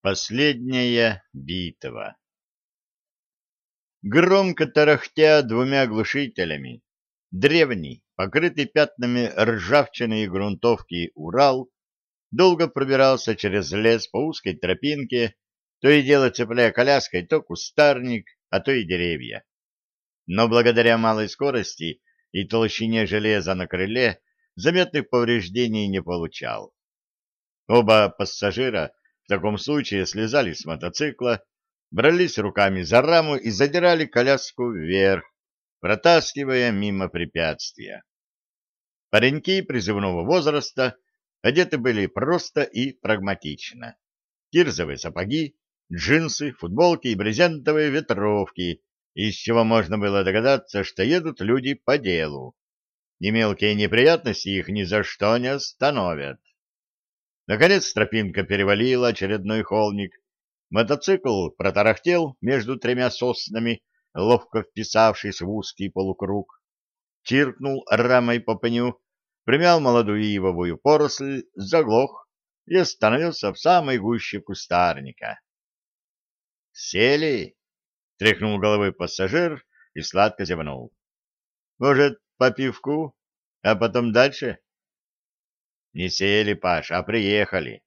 Последняя битва Громко тарахтя двумя глушителями, древний, покрытый пятнами ржавчины и грунтовки Урал, долго пробирался через лес по узкой тропинке, то и дело цепляя коляской то кустарник, а то и деревья. Но благодаря малой скорости и толщине железа на крыле заметных повреждений не получал. Оба пассажира в таком случае слезали с мотоцикла, брались руками за раму и задирали коляску вверх, протаскивая мимо препятствия. Пареньки призывного возраста одеты были просто и прагматично. Кирзовые сапоги, джинсы, футболки и брезентовые ветровки, из чего можно было догадаться, что едут люди по делу. И мелкие неприятности их ни за что не остановят. Наконец тропинка перевалила очередной холмик. Мотоцикл протарахтел между тремя соснами, ловко вписавшись в узкий полукруг. Чиркнул рамой по пню, примял молодую ивовую поросль, заглох и остановился в самой гуще кустарника. «Сели?» — тряхнул головой пассажир и сладко зевнул. «Может, по пивку, а потом дальше?» Не сели, Паш, а приехали.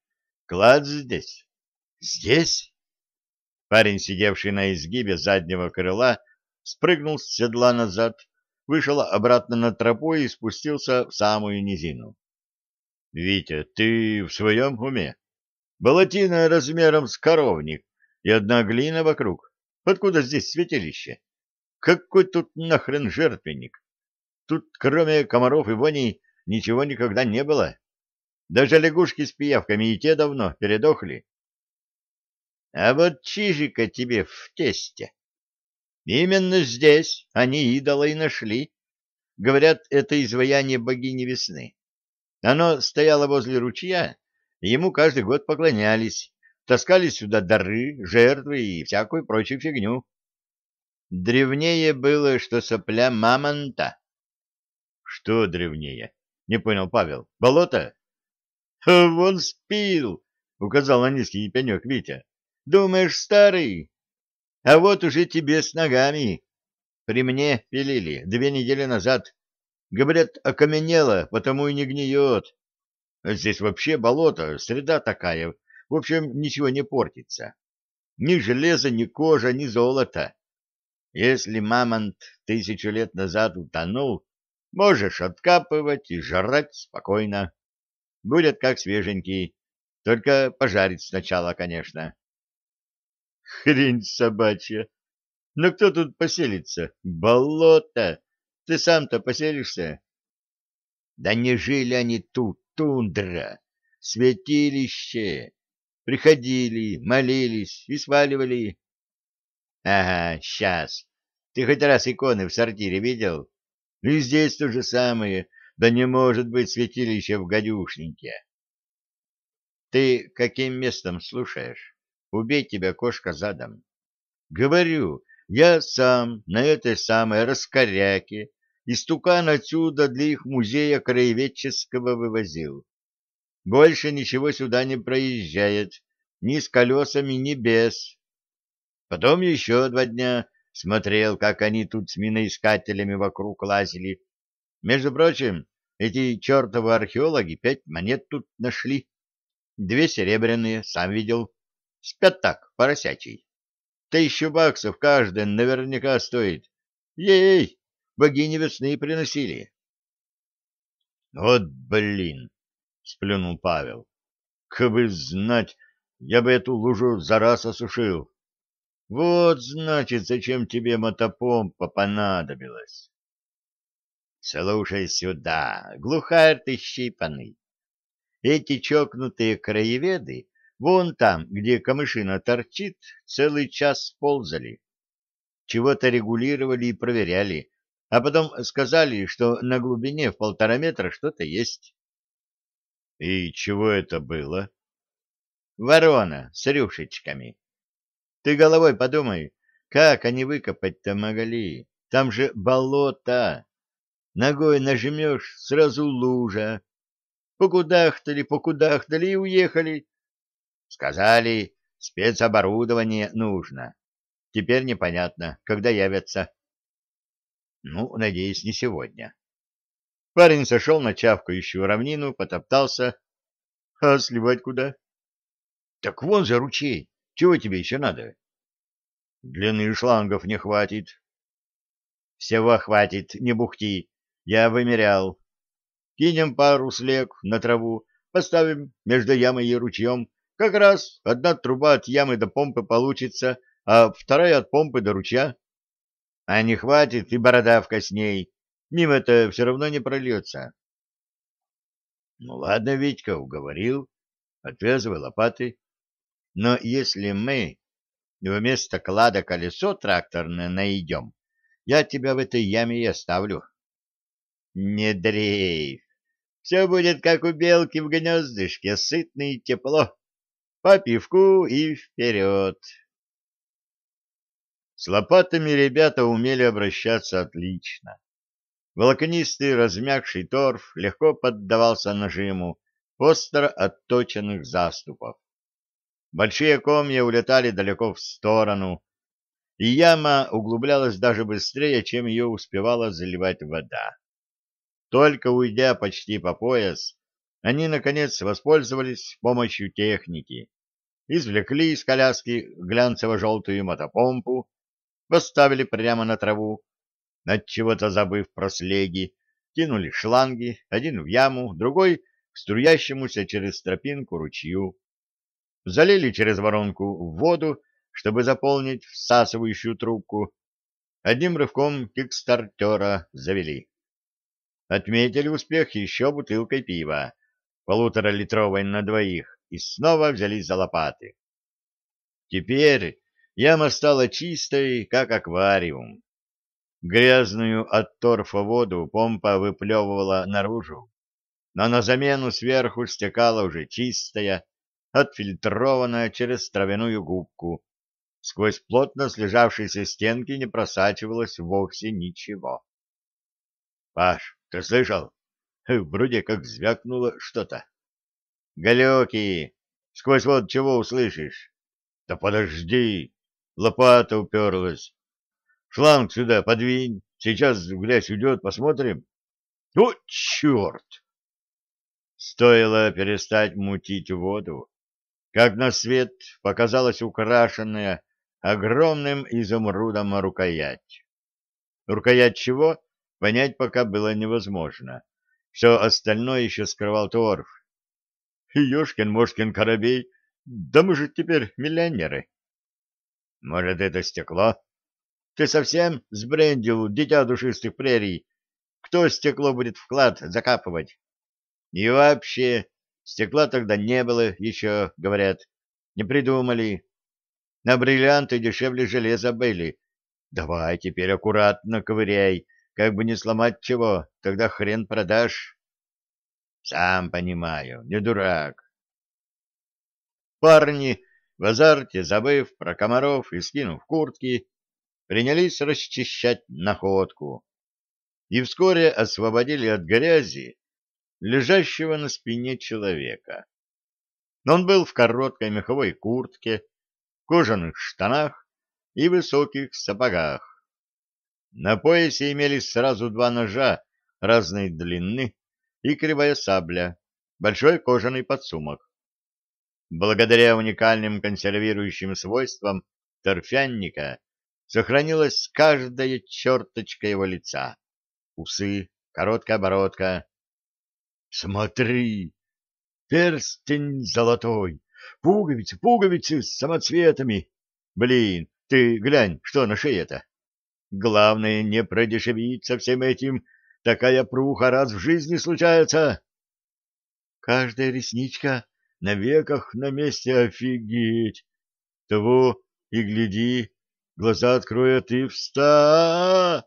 Клад здесь. Здесь? Парень, сидевший на изгибе заднего крыла, спрыгнул с седла назад, вышел обратно на тропу и спустился в самую низину. — Витя, ты в своем уме? Болотина размером с коровник и одна глина вокруг. Откуда здесь святилище? Какой тут нахрен жертвенник? Тут, кроме комаров и вони, ничего никогда не было. Даже лягушки с пиявками и те давно передохли. А вот чижика тебе в тесте. Именно здесь они идола и нашли. Говорят, это изваяние богини весны. Оно стояло возле ручья, и ему каждый год поклонялись, таскали сюда дары, жертвы и всякую прочую фигню. Древнее было, что сопля мамонта. — Что древнее? — не понял Павел. — Болото? — Вон спил, — указал на низкий пенек Витя. — Думаешь, старый? А вот уже тебе с ногами. При мне пилили две недели назад. Говорят, окаменело, потому и не гниет. Здесь вообще болото, среда такая. В общем, ничего не портится. Ни железа, ни кожа, ни золото. Если мамонт тысячу лет назад утонул, можешь откапывать и жрать спокойно. Будет как свеженький, только пожарить сначала, конечно. Хрень собачья! Но кто тут поселится? Болото! Ты сам-то поселишься? Да не жили они тут, тундра, святилище. Приходили, молились и сваливали. Ага, сейчас. Ты хоть раз иконы в сортире видел? И здесь то же самое. Да не может быть святилище в гадюшнике. Ты каким местом слушаешь? Убей тебя, кошка, задом. Говорю, я сам на этой самой раскоряке истукан отсюда для их музея краеведческого вывозил. Больше ничего сюда не проезжает, ни с колесами, ни без. Потом еще два дня смотрел, как они тут с миноискателями вокруг лазили. Между прочим, эти чертовы археологи пять монет тут нашли. Две серебряные, сам видел. Спят так, поросячий. Тысячу баксов каждая наверняка стоит. Ей, богини весны приносили. Вот блин, сплюнул Павел. Кабы знать, я бы эту лужу за раз осушил. Вот, значит, зачем тебе мотопомпа понадобилась. Слушай сюда, глухарь ты щипанный. Эти чокнутые краеведы вон там, где камышина торчит, целый час ползали. Чего-то регулировали и проверяли, а потом сказали, что на глубине в полтора метра что-то есть. И чего это было? Ворона с рюшечками. Ты головой подумай, как они выкопать-то могли? Там же болото. Ногой нажмешь, сразу лужа. Покудахтали, покудахтали и уехали. Сказали, спецоборудование нужно. Теперь непонятно, когда явятся. Ну, надеюсь, не сегодня. Парень сошел на чавкающую равнину, потоптался. А сливать куда? Так вон же ручей. Чего тебе еще надо? Длины шлангов не хватит. Всего хватит, не бухти. Я вымерял. Кинем пару слег на траву, поставим между ямой и ручьем. Как раз одна труба от ямы до помпы получится, а вторая от помпы до ручья. А не хватит и бородавка с ней. Мимо-то все равно не прольется. Ну ладно, Витька, уговорил. Отвязывай лопаты. Но если мы вместо клада колесо тракторное найдем, я тебя в этой яме и оставлю. Не дрейф. Все будет как у белки в гнездышке, сытно и тепло. По пивку и вперед. С лопатами ребята умели обращаться отлично. Волокнистый размягший торф легко поддавался нажиму остро отточенных заступов. Большие комья улетали далеко в сторону, и яма углублялась даже быстрее, чем ее успевала заливать вода. Только уйдя почти по пояс, они, наконец, воспользовались помощью техники, извлекли из коляски глянцево-желтую мотопомпу, поставили прямо на траву, над чего-то забыв про слеги, кинули шланги, один в яму, другой к струящемуся через тропинку ручью, залили через воронку в воду, чтобы заполнить всасывающую трубку, одним рывком кикстартера завели. Отметили успех еще бутылкой пива, полуторалитровой на двоих, и снова взялись за лопаты. Теперь яма стала чистой, как аквариум. Грязную от торфа воду помпа выплевывала наружу, но на замену сверху стекала уже чистая, отфильтрованная через травяную губку. Сквозь плотно слежавшиеся стенки не просачивалось вовсе ничего. — Паш, ты слышал? Вроде как звякнуло что-то. — Галеки! Сквозь вот чего услышишь? — Да подожди! Лопата уперлась. Шланг сюда подвинь. Сейчас грязь уйдет, посмотрим. О, черт! Стоило перестать мутить воду, как на свет показалась украшенная огромным изумрудом рукоять. Рукоять чего, понять пока было невозможно. Все остальное еще скрывал торф. Ёшкин-мошкин коробей, да мы же теперь миллионеры. Может, это стекло? Ты совсем сбрендил, дитя душистых прерий? Кто стекло будет вклад закапывать? И вообще, стекла тогда не было еще, говорят. Не придумали. На бриллианты дешевле железа были. Давай теперь аккуратно ковыряй, как бы не сломать чего, тогда хрен продашь. Сам понимаю, не дурак. Парни, в азарте забыв про комаров и скинув куртки, принялись расчищать находку и вскоре освободили от грязи лежащего на спине человека. Он был в короткой меховой куртке, кожаных штанах и высоких сапогах. На поясе имелись сразу два ножа разной длины и кривая сабля, большой кожаный подсумок. Благодаря уникальным консервирующим свойствам торфянника сохранилась каждая черточка его лица. Усы, короткая бородка. «Смотри! Перстень золотой! Пуговицы, пуговицы с самоцветами! Блин, ты глянь, что на шее-то! Главное, не продешевить со всем этим, такая пруха раз в жизни случается!» Каждая ресничка на веках на месте офигеть! Того и гляди, Глаза открой, а ты вста!